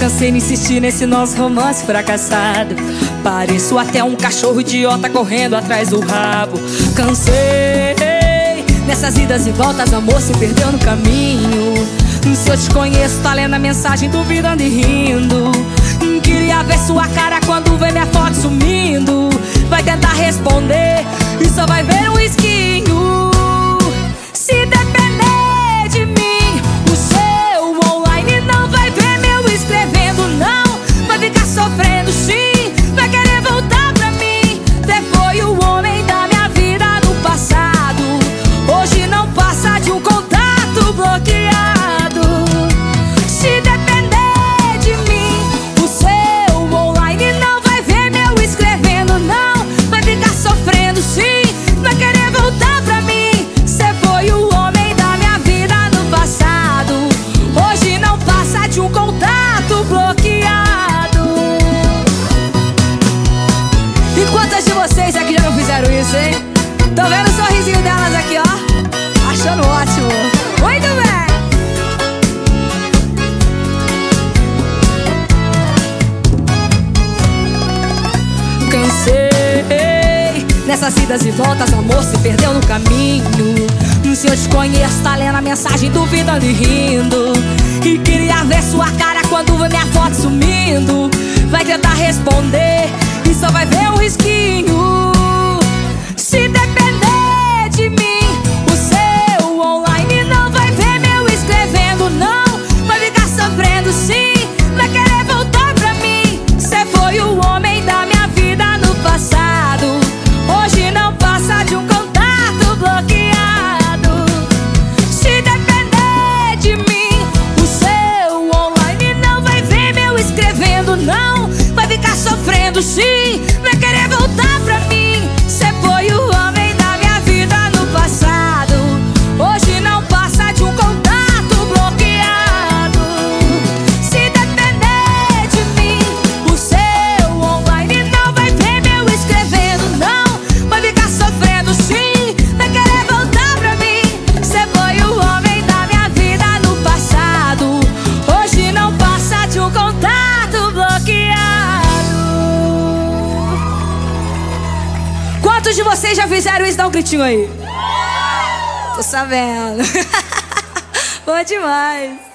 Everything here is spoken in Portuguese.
cansei de insistir nesse nosso romance fracassado. Pareço até um cachorro idiota correndo atrás do rabo. Cansei nessas idas e voltas, amor se perdeu no caminho. Se eu te conheço, tá lendo a mensagem, duvidando e rindo. Queria ver sua cara quando vê minha foto sumindo. Vai tentar responder e só vai ver um Tô vendo o sorrisinho delas aqui, ó. Achando ótimo. Muito bem. Cansei Nessas idas e voltas, amor se perdeu no caminho Se eu te conheço, tá lendo a mensagem, duvidando e rindo E queria ver sua cara quando vê minha foto sumindo Vai tentar responder e só vai ver um risquinho Se depender sim, Quantos de vocês já fizeram isso? Dá um gritinho aí. Tô sabendo. Bom demais